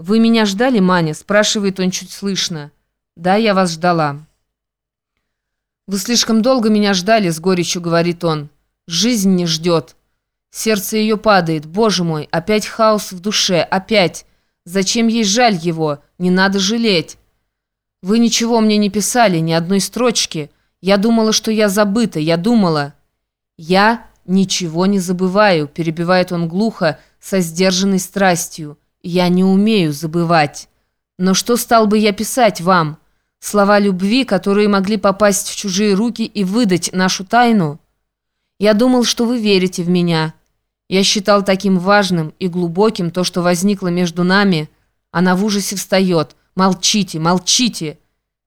«Вы меня ждали, Маня?» – спрашивает он чуть слышно. «Да, я вас ждала». «Вы слишком долго меня ждали», – с горечью говорит он. «Жизнь не ждет». Сердце ее падает. Боже мой, опять хаос в душе, опять. Зачем ей жаль его? Не надо жалеть. Вы ничего мне не писали, ни одной строчки. Я думала, что я забыта, я думала. Я ничего не забываю, перебивает он глухо, со сдержанной страстью. Я не умею забывать. Но что стал бы я писать вам? Слова любви, которые могли попасть в чужие руки и выдать нашу тайну? Я думал, что вы верите в меня. Я считал таким важным и глубоким то, что возникло между нами. Она в ужасе встает. Молчите, молчите.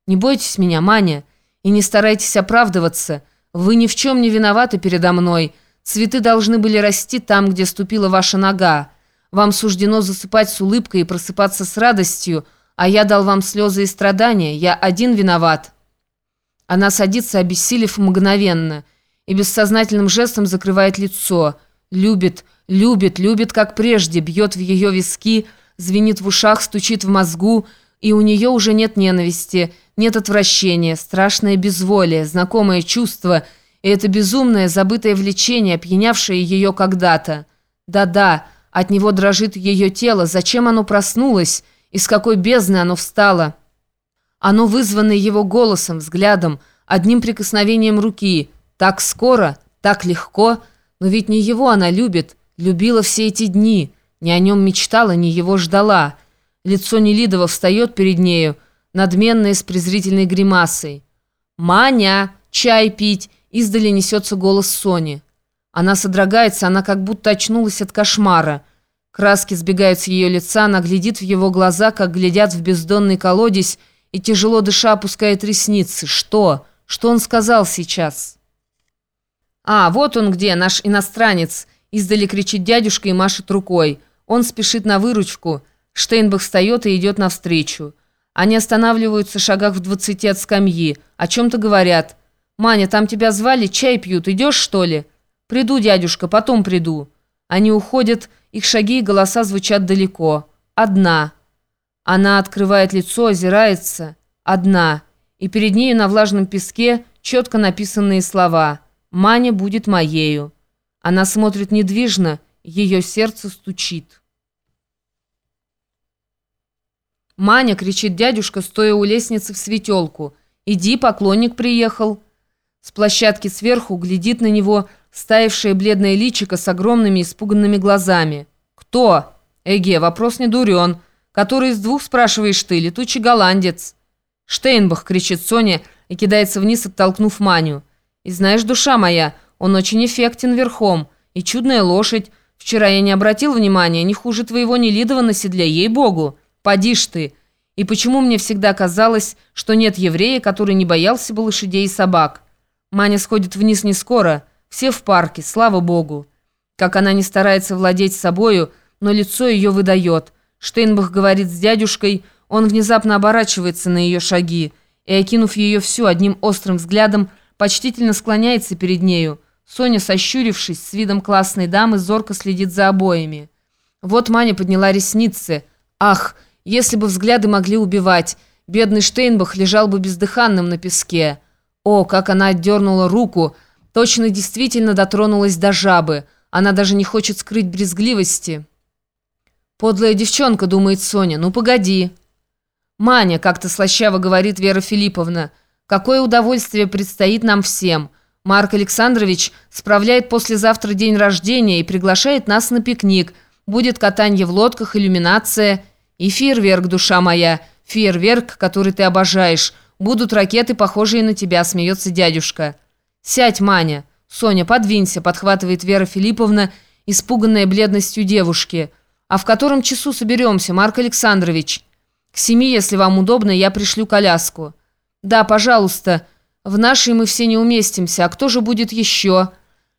Не бойтесь меня, Маня, и не старайтесь оправдываться. Вы ни в чем не виноваты передо мной. Цветы должны были расти там, где ступила ваша нога. Вам суждено засыпать с улыбкой и просыпаться с радостью, а я дал вам слезы и страдания. Я один виноват. Она садится, обессилев мгновенно, и бессознательным жестом закрывает лицо – Любит, любит, любит, как прежде, бьет в ее виски, звенит в ушах, стучит в мозгу, и у нее уже нет ненависти, нет отвращения, страшное безволие, знакомое чувство, и это безумное, забытое влечение, опьянявшее ее когда-то. Да-да, от него дрожит ее тело, зачем оно проснулось, из какой бездны оно встало. Оно вызвано его голосом, взглядом, одним прикосновением руки, так скоро, так легко, но ведь не его она любит, любила все эти дни, не о нем мечтала, не его ждала. Лицо Нелидова встает перед нею, надменное с презрительной гримасой. «Маня, чай пить!» Издали несется голос Сони. Она содрогается, она как будто очнулась от кошмара. Краски сбегают с ее лица, она глядит в его глаза, как глядят в бездонный колодец, и тяжело дыша опускает ресницы. «Что? Что он сказал сейчас?» «А, вот он где, наш иностранец!» Издали кричит дядюшка и машет рукой. Он спешит на выручку. Штейнбах встает и идет навстречу. Они останавливаются шагах в двадцати от скамьи. О чем-то говорят. «Маня, там тебя звали, чай пьют. Идешь, что ли?» «Приду, дядюшка, потом приду». Они уходят, их шаги и голоса звучат далеко. «Одна». Она открывает лицо, озирается. «Одна». И перед нею на влажном песке четко написанные слова – Маня будет моею. Она смотрит недвижно, ее сердце стучит. «Маня!» — кричит дядюшка, стоя у лестницы в светелку. «Иди, поклонник приехал!» С площадки сверху глядит на него стаившее бледное личико с огромными испуганными глазами. «Кто?» «Эге, вопрос не дурен. Который из двух, спрашиваешь ты, летучий голландец?» «Штейнбах!» — кричит Соня и кидается вниз, оттолкнув Маню. И знаешь, душа моя, он очень эффектен верхом. И чудная лошадь. Вчера я не обратил внимания, не хуже твоего Нелидова на седле, ей-богу. Поди ж ты. И почему мне всегда казалось, что нет еврея, который не боялся бы лошадей и собак? Маня сходит вниз не скоро. Все в парке, слава богу. Как она не старается владеть собою, но лицо ее выдает. Штейнбах говорит с дядюшкой, он внезапно оборачивается на ее шаги и, окинув ее всю одним острым взглядом, почтительно склоняется перед нею. Соня, сощурившись, с видом классной дамы, зорко следит за обоями. Вот Маня подняла ресницы. Ах, если бы взгляды могли убивать, бедный Штейнбах лежал бы бездыханным на песке. О, как она отдернула руку, точно действительно дотронулась до жабы. Она даже не хочет скрыть брезгливости. «Подлая девчонка», — думает Соня, — «ну погоди». «Маня», — как-то слащаво говорит Вера Филипповна, — Какое удовольствие предстоит нам всем. Марк Александрович справляет послезавтра день рождения и приглашает нас на пикник. Будет катание в лодках, иллюминация и фейерверк, душа моя. Фейерверк, который ты обожаешь. Будут ракеты, похожие на тебя, смеется дядюшка. Сядь, Маня. Соня, подвинься, подхватывает Вера Филипповна, испуганная бледностью девушки. А в котором часу соберемся, Марк Александрович? К семи, если вам удобно, я пришлю коляску. «Да, пожалуйста. В нашей мы все не уместимся. А кто же будет еще?»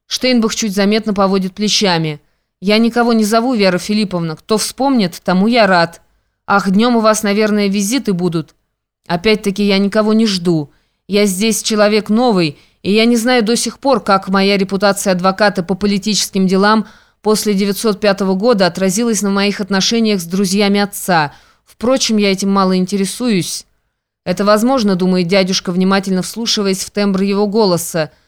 Штейнбах чуть заметно поводит плечами. «Я никого не зову, Вера Филипповна. Кто вспомнит, тому я рад. Ах, днем у вас, наверное, визиты будут. Опять-таки я никого не жду. Я здесь человек новый, и я не знаю до сих пор, как моя репутация адвоката по политическим делам после 905 года отразилось на моих отношениях с друзьями отца. Впрочем, я этим мало интересуюсь. Это возможно, думает дядюшка, внимательно вслушиваясь в тембр его голоса.